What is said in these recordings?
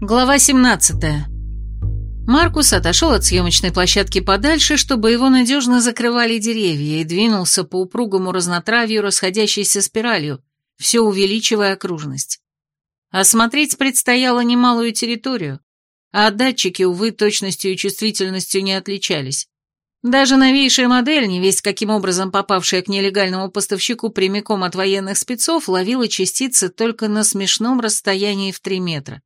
Глава 17. Маркус отошел от съемочной площадки подальше, чтобы его надежно закрывали деревья, и двинулся по упругому разнотравью, расходящейся спиралью, все увеличивая окружность. Осмотреть предстояло немалую территорию, а датчики, увы, точностью и чувствительностью не отличались. Даже новейшая модель, не весть каким образом попавшая к нелегальному поставщику прямиком от военных спецов, ловила частицы только на смешном расстоянии в 3 метра.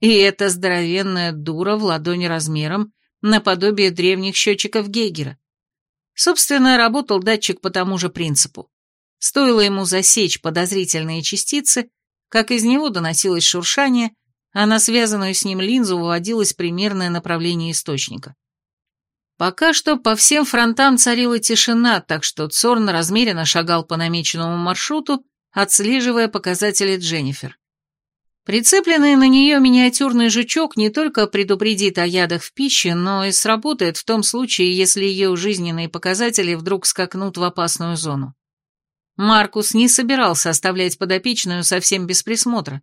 И эта здоровенная дура в ладони размером наподобие древних счетчиков Гейгера. Собственно, работал датчик по тому же принципу. Стоило ему засечь подозрительные частицы, как из него доносилось шуршание, а на связанную с ним линзу выводилось примерное направление источника. Пока что по всем фронтам царила тишина, так что Цорн размеренно шагал по намеченному маршруту, отслеживая показатели Дженнифер. Прицепленный на нее миниатюрный жучок не только предупредит о ядах в пище, но и сработает в том случае, если ее жизненные показатели вдруг скакнут в опасную зону. Маркус не собирался оставлять подопечную совсем без присмотра.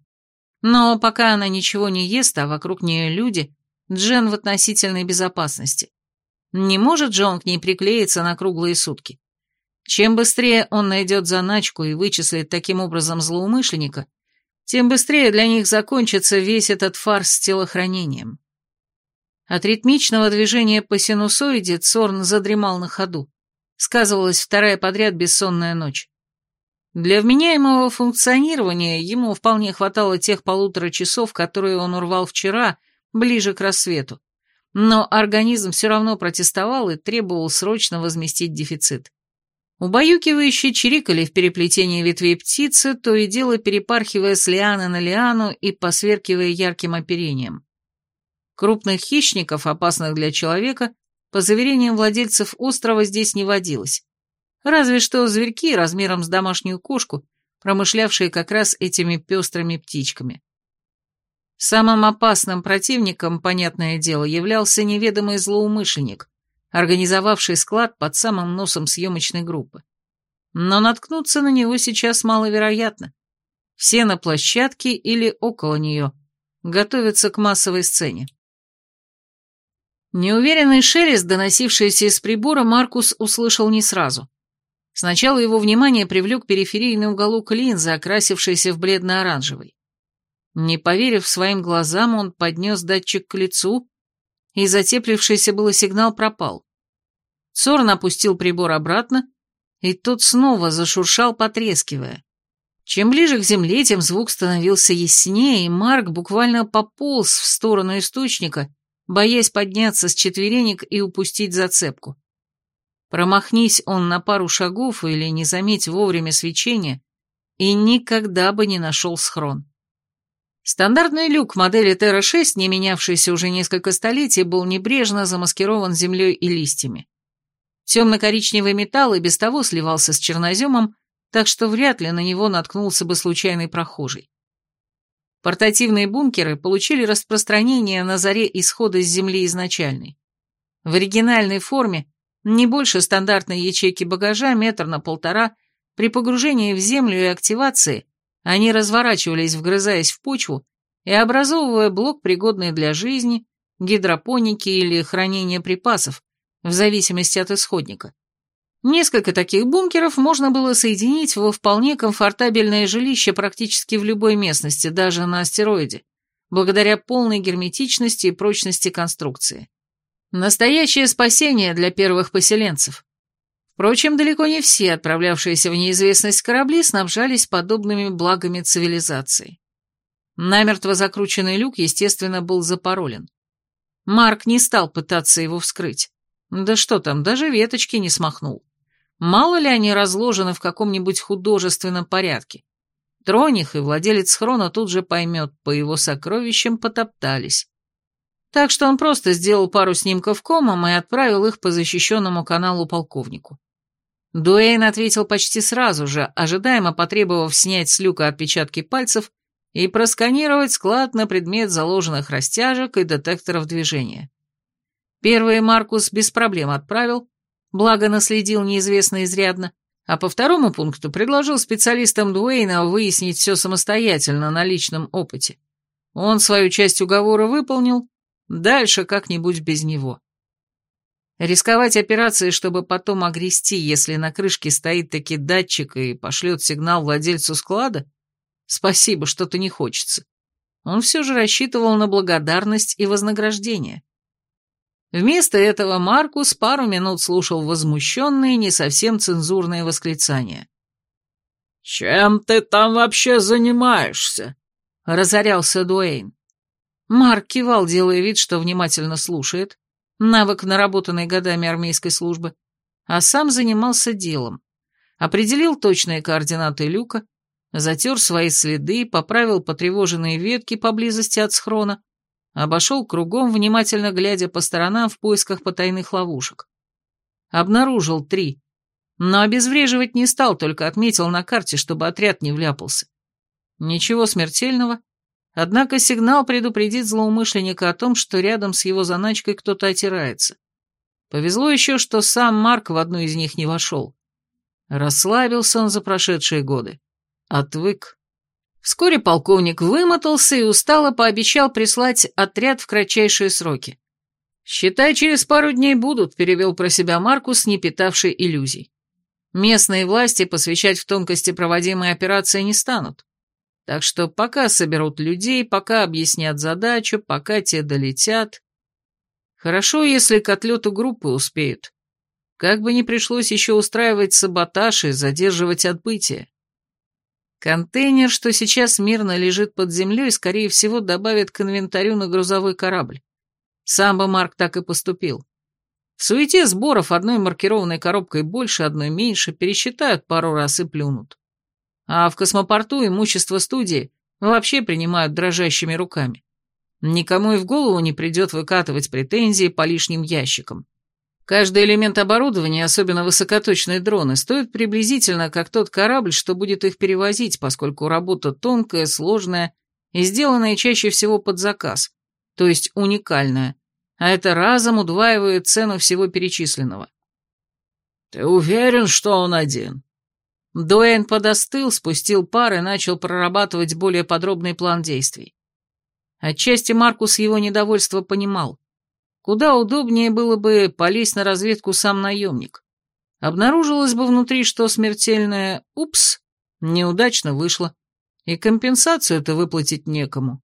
Но пока она ничего не ест, а вокруг нее люди, Джен в относительной безопасности. Не может же он к ней приклеиться на круглые сутки. Чем быстрее он найдет заначку и вычислит таким образом злоумышленника, тем быстрее для них закончится весь этот фарс с телохранением. От ритмичного движения по синусоиде Цорн задремал на ходу. Сказывалась вторая подряд бессонная ночь. Для вменяемого функционирования ему вполне хватало тех полутора часов, которые он урвал вчера, ближе к рассвету. Но организм все равно протестовал и требовал срочно возместить дефицит. Убаюкивающие чирикали в переплетении ветвей птицы, то и дело перепархивая с лианы на лиану и посверкивая ярким оперением. Крупных хищников, опасных для человека, по заверениям владельцев острова здесь не водилось. Разве что зверьки размером с домашнюю кошку, промышлявшие как раз этими пестрыми птичками. Самым опасным противником, понятное дело, являлся неведомый злоумышленник, организовавший склад под самым носом съемочной группы. Но наткнуться на него сейчас маловероятно. Все на площадке или около нее, готовятся к массовой сцене. Неуверенный шелест, доносившийся из прибора, Маркус услышал не сразу. Сначала его внимание привлек периферийный уголок линзы, окрасившийся в бледно-оранжевый. Не поверив своим глазам, он поднес датчик к лицу и затеплившийся было сигнал пропал. Сорн опустил прибор обратно, и тот снова зашуршал, потрескивая. Чем ближе к земле, тем звук становился яснее, и Марк буквально пополз в сторону источника, боясь подняться с четверенек и упустить зацепку. Промахнись он на пару шагов или не заметь вовремя свечения, и никогда бы не нашел схрон. Стандартный люк модели Терра-6, не менявшийся уже несколько столетий, был небрежно замаскирован землей и листьями. Темно-коричневый металл и без того сливался с черноземом, так что вряд ли на него наткнулся бы случайный прохожий. Портативные бункеры получили распространение на заре исхода с Земли изначальной. В оригинальной форме не больше стандартной ячейки багажа, метр на полтора, при погружении в Землю и активации они разворачивались, вгрызаясь в почву и образовывая блок, пригодный для жизни, гидропоники или хранения припасов, в зависимости от исходника. Несколько таких бункеров можно было соединить во вполне комфортабельное жилище практически в любой местности, даже на астероиде, благодаря полной герметичности и прочности конструкции. Настоящее спасение для первых поселенцев. Впрочем, далеко не все отправлявшиеся в неизвестность корабли снабжались подобными благами цивилизации. Намертво закрученный люк, естественно, был запаролен. Марк не стал пытаться его вскрыть. Да что там, даже веточки не смахнул. Мало ли они разложены в каком-нибудь художественном порядке. Тронь их, и владелец хрона тут же поймет, по его сокровищам потоптались. Так что он просто сделал пару снимков комом и отправил их по защищенному каналу полковнику. Дуэйн ответил почти сразу же, ожидаемо потребовав снять с люка отпечатки пальцев и просканировать склад на предмет заложенных растяжек и детекторов движения. Первый Маркус без проблем отправил, благо наследил неизвестно изрядно, а по второму пункту предложил специалистам Дуэйна выяснить все самостоятельно на личном опыте. Он свою часть уговора выполнил, дальше как-нибудь без него. Рисковать операцией, чтобы потом огрести, если на крышке стоит таки датчик и пошлет сигнал владельцу склада? Спасибо, что-то не хочется. Он все же рассчитывал на благодарность и вознаграждение. Вместо этого Маркус пару минут слушал возмущенные, не совсем цензурные восклицания. «Чем ты там вообще занимаешься?» — разорялся Дуэйн. Марк кивал, делая вид, что внимательно слушает, навык, наработанный годами армейской службы, а сам занимался делом. Определил точные координаты люка, затер свои следы, поправил потревоженные ветки поблизости от схрона, обошел кругом, внимательно глядя по сторонам в поисках потайных ловушек. Обнаружил три, но обезвреживать не стал, только отметил на карте, чтобы отряд не вляпался. Ничего смертельного, Однако сигнал предупредит злоумышленника о том, что рядом с его заначкой кто-то отирается. Повезло еще, что сам Марк в одну из них не вошел. Расслабился он за прошедшие годы. Отвык. Вскоре полковник вымотался и устало пообещал прислать отряд в кратчайшие сроки. «Считай, через пару дней будут», — перевел про себя Маркус, не питавший иллюзий. Местные власти посвящать в тонкости проводимой операции не станут. Так что пока соберут людей, пока объяснят задачу, пока те долетят. Хорошо, если к отлету группы успеют. Как бы ни пришлось еще устраивать саботаж и задерживать отбытие. Контейнер, что сейчас мирно лежит под землей, скорее всего, добавят к инвентарю на грузовой корабль. Сам бы Марк так и поступил. В суете сборов одной маркированной коробкой больше, одной меньше, пересчитают пару раз и плюнут. А в космопорту имущество студии вообще принимают дрожащими руками. Никому и в голову не придет выкатывать претензии по лишним ящикам. Каждый элемент оборудования, особенно высокоточные дроны, стоит приблизительно как тот корабль, что будет их перевозить, поскольку работа тонкая, сложная и сделанная чаще всего под заказ, то есть уникальная, а это разом удваивает цену всего перечисленного. «Ты уверен, что он один?» Дуэйн подостыл, спустил пар и начал прорабатывать более подробный план действий. Отчасти Маркус его недовольство понимал. Куда удобнее было бы полезть на разведку сам наемник. Обнаружилось бы внутри, что смертельное «упс» неудачно вышло, и компенсацию-то выплатить некому.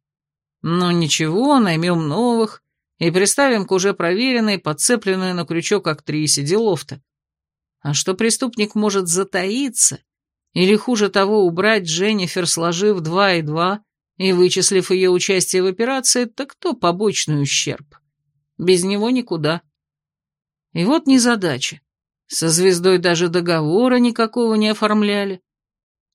Но ничего, наймем новых и приставим к уже проверенной, подцепленной на крючок актрисе делов-то. А что преступник может затаиться, или хуже того, убрать Дженнифер, сложив два и два и вычислив ее участие в операции, так кто побочный ущерб? Без него никуда. И вот незадача. Со звездой даже договора никакого не оформляли.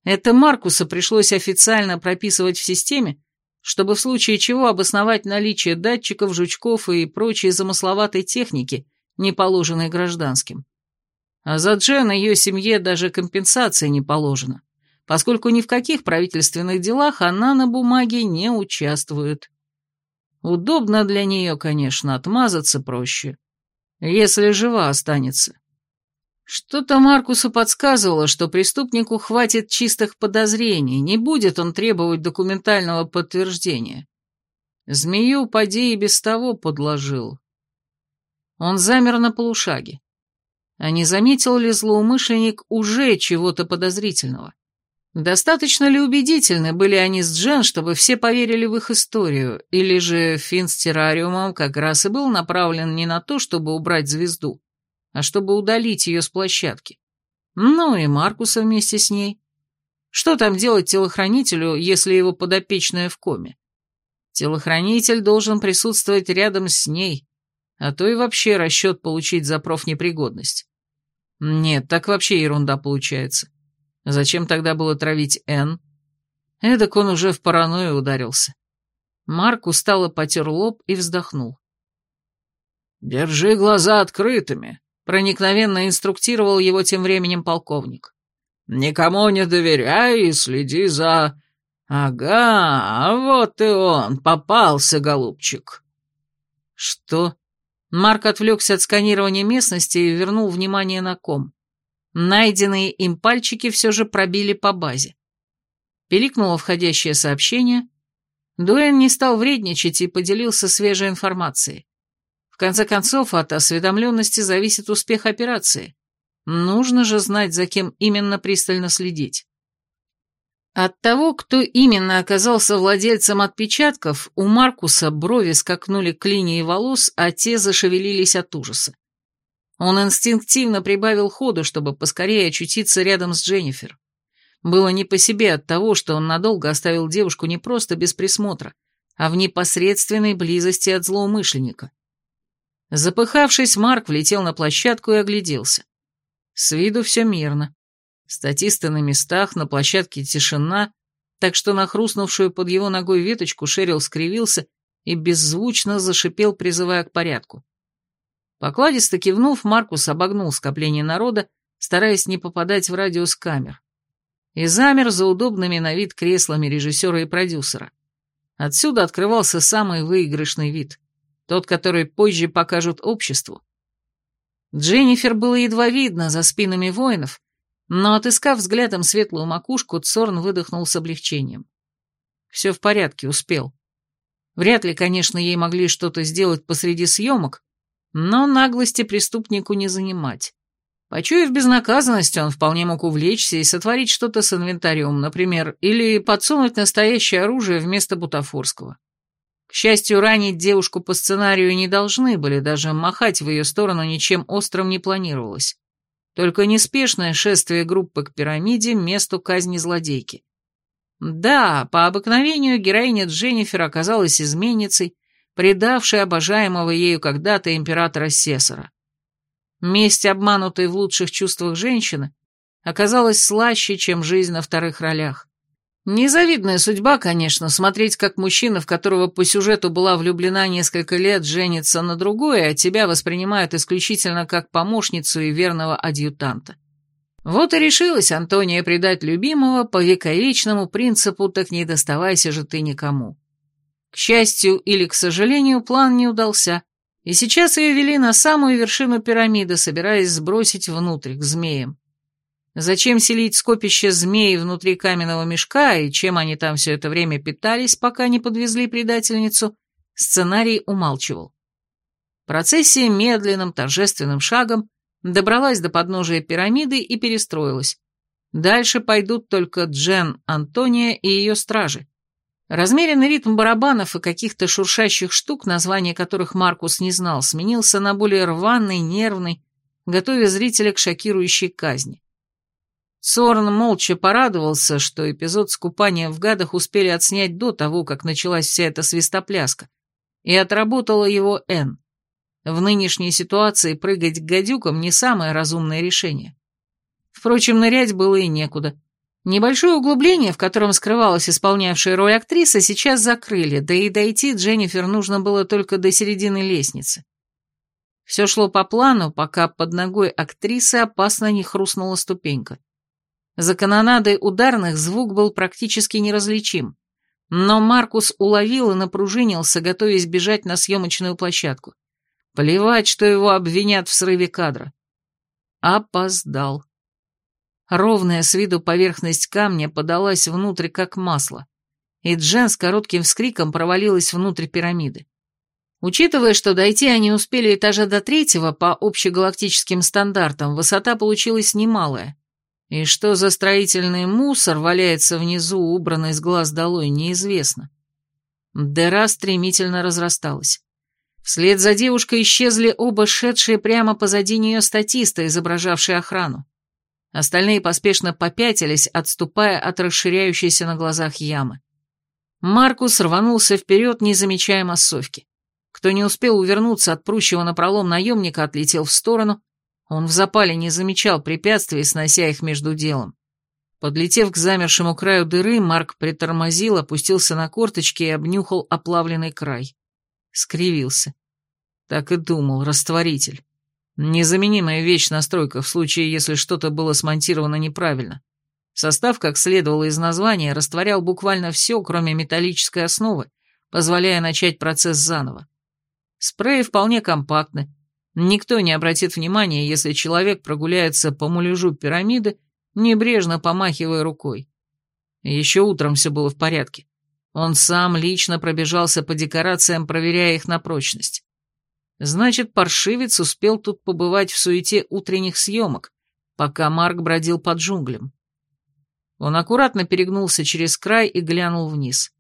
Это Маркуса пришлось официально прописывать в системе, чтобы в случае чего обосновать наличие датчиков, жучков и прочей замысловатой техники, не положенной гражданским. А за Джен ее семье даже компенсация не положена, поскольку ни в каких правительственных делах она на бумаге не участвует. Удобно для нее, конечно, отмазаться проще, если жива останется. Что-то Маркусу подсказывало, что преступнику хватит чистых подозрений, не будет он требовать документального подтверждения. Змею поди и без того подложил. Он замер на полушаге. А не заметил ли злоумышленник уже чего-то подозрительного? Достаточно ли убедительны были они с Джен, чтобы все поверили в их историю, или же Финн с террариумом как раз и был направлен не на то, чтобы убрать звезду, а чтобы удалить ее с площадки? Ну и Маркуса вместе с ней. Что там делать телохранителю, если его подопечная в коме? Телохранитель должен присутствовать рядом с ней, а то и вообще расчет получить за профнепригодность. Нет, так вообще ерунда получается. Зачем тогда было травить Н? Эдак он уже в паранойю ударился. Марк устало потер лоб и вздохнул. «Держи глаза открытыми», — проникновенно инструктировал его тем временем полковник. «Никому не доверяй и следи за...» «Ага, вот и он, попался, голубчик». «Что?» Марк отвлекся от сканирования местности и вернул внимание на ком. Найденные им пальчики все же пробили по базе. Пиликнуло входящее сообщение. Дуэн не стал вредничать и поделился свежей информацией. В конце концов, от осведомленности зависит успех операции. Нужно же знать, за кем именно пристально следить. От того, кто именно оказался владельцем отпечатков, у Маркуса брови скакнули к линии волос, а те зашевелились от ужаса. Он инстинктивно прибавил ходу, чтобы поскорее очутиться рядом с Дженнифер. Было не по себе от того, что он надолго оставил девушку не просто без присмотра, а в непосредственной близости от злоумышленника. Запыхавшись, Марк влетел на площадку и огляделся. С виду все мирно. Статисты на местах, на площадке тишина, так что на хрустнувшую под его ногой веточку Шерил скривился и беззвучно зашипел, призывая к порядку. Покладисто кивнув, Маркус обогнул скопление народа, стараясь не попадать в радиус камер. И замер за удобными на вид креслами режиссера и продюсера. Отсюда открывался самый выигрышный вид, тот, который позже покажут обществу. Дженнифер было едва видно за спинами воинов, но, отыскав взглядом светлую макушку, Цорн выдохнул с облегчением. Все в порядке, успел. Вряд ли, конечно, ей могли что-то сделать посреди съемок, но наглости преступнику не занимать. Почуяв безнаказанность, он вполне мог увлечься и сотворить что-то с инвентарем, например, или подсунуть настоящее оружие вместо бутафорского. К счастью, ранить девушку по сценарию не должны были, даже махать в ее сторону ничем острым не планировалось. Только неспешное шествие группы к пирамиде, месту казни злодейки. Да, по обыкновению героиня Дженнифер оказалась изменницей, предавшей обожаемого ею когда-то императора Сесара. Месть, обманутой в лучших чувствах женщины, оказалась слаще, чем жизнь на вторых ролях. Незавидная судьба, конечно, смотреть, как мужчина, в которого по сюжету была влюблена несколько лет, женится на другой, а тебя воспринимают исключительно как помощницу и верного адъютанта. Вот и решилась Антония предать любимого по вековечному принципу «так не доставайся же ты никому». К счастью или к сожалению, план не удался, и сейчас ее вели на самую вершину пирамиды, собираясь сбросить внутрь, к змеям. Зачем селить скопище змей внутри каменного мешка и чем они там все это время питались, пока не подвезли предательницу, сценарий умалчивал. Процессия медленным торжественным шагом добралась до подножия пирамиды и перестроилась. Дальше пойдут только Джен, Антония и ее стражи. Размеренный ритм барабанов и каких-то шуршащих штук, названия которых Маркус не знал, сменился на более рваный, нервный, готовя зрителя к шокирующей казни. Сорн молча порадовался, что эпизод с купанием в гадах успели отснять до того, как началась вся эта свистопляска, и отработала его Н. В нынешней ситуации прыгать к гадюкам не самое разумное решение. Впрочем, нырять было и некуда. Небольшое углубление, в котором скрывалась исполнявшая роль актриса, сейчас закрыли, да и дойти Дженнифер нужно было только до середины лестницы. Все шло по плану, пока под ногой актрисы опасно не хрустнула ступенька. За канонадой ударных звук был практически неразличим, но Маркус уловил и напружинился, готовясь бежать на съемочную площадку. Плевать, что его обвинят в срыве кадра. Опоздал. Ровная с виду поверхность камня подалась внутрь, как масло, и Джен с коротким вскриком провалилась внутрь пирамиды. Учитывая, что дойти они успели этажа до третьего по общегалактическим стандартам, высота получилась немалая, и что за строительный мусор валяется внизу, убранный с глаз долой, неизвестно. Дыра стремительно разрасталась. Вслед за девушкой исчезли оба шедшие прямо позади нее статисты, изображавшие охрану. Остальные поспешно попятились, отступая от расширяющейся на глазах ямы. Маркус рванулся вперед, не замечая массовки. Кто не успел увернуться от прущего напролом наемника, отлетел в сторону, он в запале не замечал препятствий, снося их между делом. Подлетев к замершему краю дыры, Марк притормозил, опустился на корточки и обнюхал оплавленный край. Скривился. Так и думал, растворитель. Незаменимая вещь настройка в случае, если что-то было смонтировано неправильно. Состав, как следовало из названия, растворял буквально все, кроме металлической основы, позволяя начать процесс заново. Спреи вполне компактны, Никто не обратит внимания, если человек прогуляется по муляжу пирамиды, небрежно помахивая рукой. Еще утром все было в порядке. Он сам лично пробежался по декорациям, проверяя их на прочность. Значит, паршивец успел тут побывать в суете утренних съемок, пока Марк бродил под джунглем. Он аккуратно перегнулся через край и глянул вниз.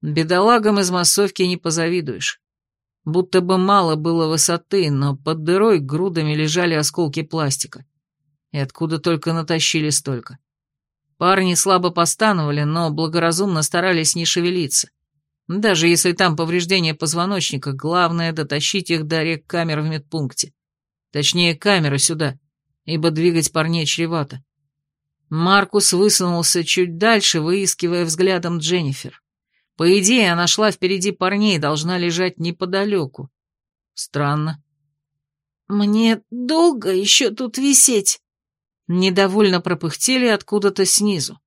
Бедолагам из массовки не позавидуешь. Будто бы мало было высоты, но под дырой грудами лежали осколки пластика. И откуда только натащили столько. Парни слабо постановали, но благоразумно старались не шевелиться. Даже если там повреждение позвоночника, главное дотащить их до рек камер в медпункте. Точнее, камеры сюда, ибо двигать парней чревато. Маркус высунулся чуть дальше, выискивая взглядом Дженнифер. По идее, она шла впереди парней, должна лежать неподалеку. Странно. «Мне долго еще тут висеть?» Недовольно пропыхтели откуда-то снизу.